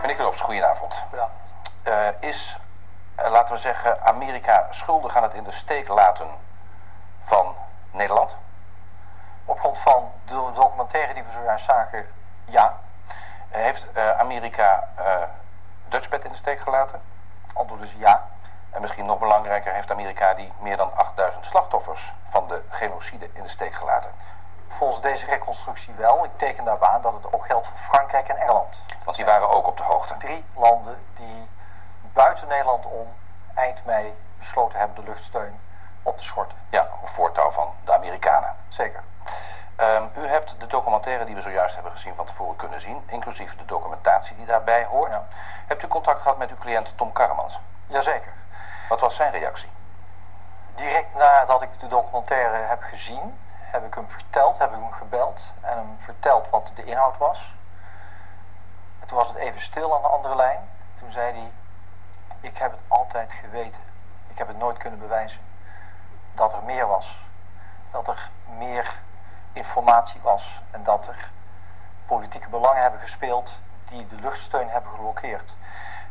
Meneer Knops, goedenavond. Eh, is, eh, laten we zeggen, Amerika schuldig aan het in de steek laten van Nederland? Op grond van de documentaire die we zojuist zagen, ja. Heeft eh, Amerika Dutchbed in de steek gelaten? Antwoord is ja. En misschien nog belangrijker, heeft Amerika die meer dan 8000 slachtoffers van de genocide in de steek gelaten? Volgens deze reconstructie wel. Ik teken daarbij aan dat het ook geldt voor Frankrijk en Engeland. Want die waren ook. Drie landen die buiten Nederland om eind mei besloten hebben de luchtsteun op te schorten. Ja, op voortouw van de Amerikanen. Zeker. Um, u hebt de documentaire die we zojuist hebben gezien van tevoren kunnen zien, inclusief de documentatie die daarbij hoort. Ja. Hebt u contact gehad met uw cliënt Tom Karremans? Jazeker. Wat was zijn reactie? Direct nadat ik de documentaire heb gezien, heb ik hem verteld, heb ik hem gebeld en hem verteld wat de inhoud was. En toen was het even stil aan de andere lijn. Toen zei hij, ik heb het altijd geweten. Ik heb het nooit kunnen bewijzen. Dat er meer was. Dat er meer informatie was. En dat er politieke belangen hebben gespeeld die de luchtsteun hebben geblokkeerd.